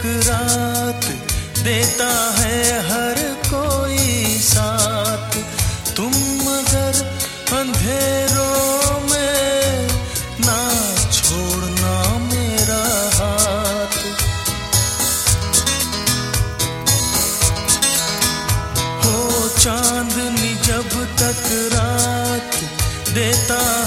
एक रात देता है हर कोई साथ। तुम मगर अंधेरों में ना छोड़ना मेरा हाथ। हो चांदनी जब तक रात देता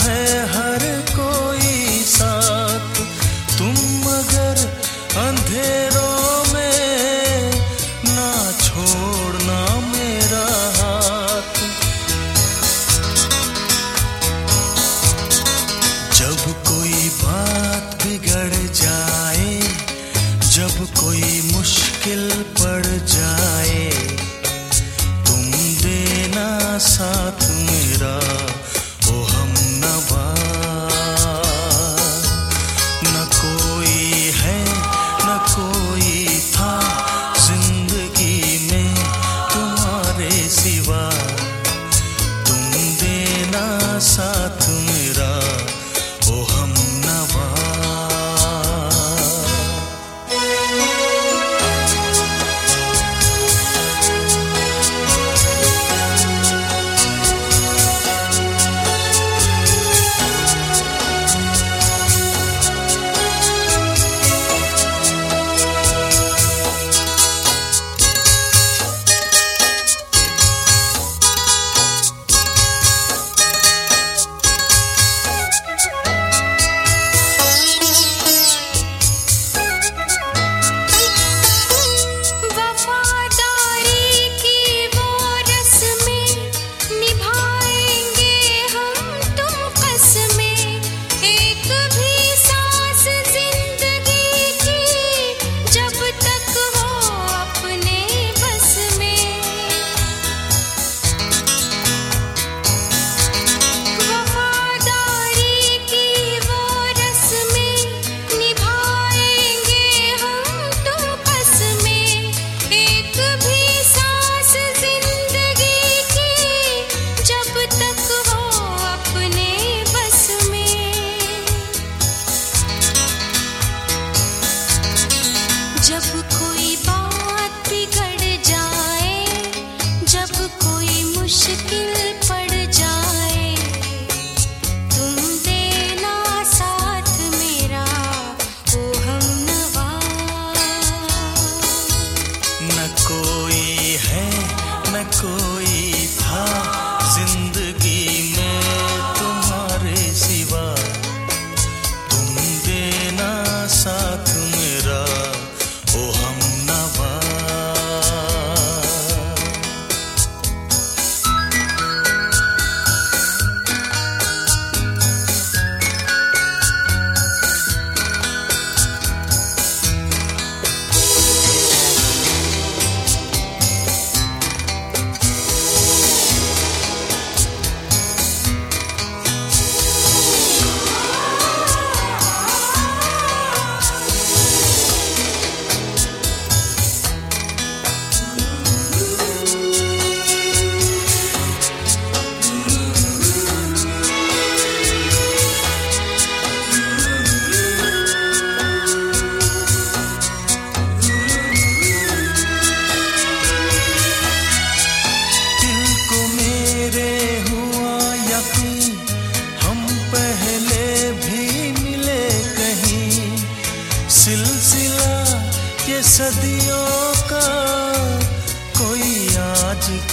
不是。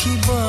keep on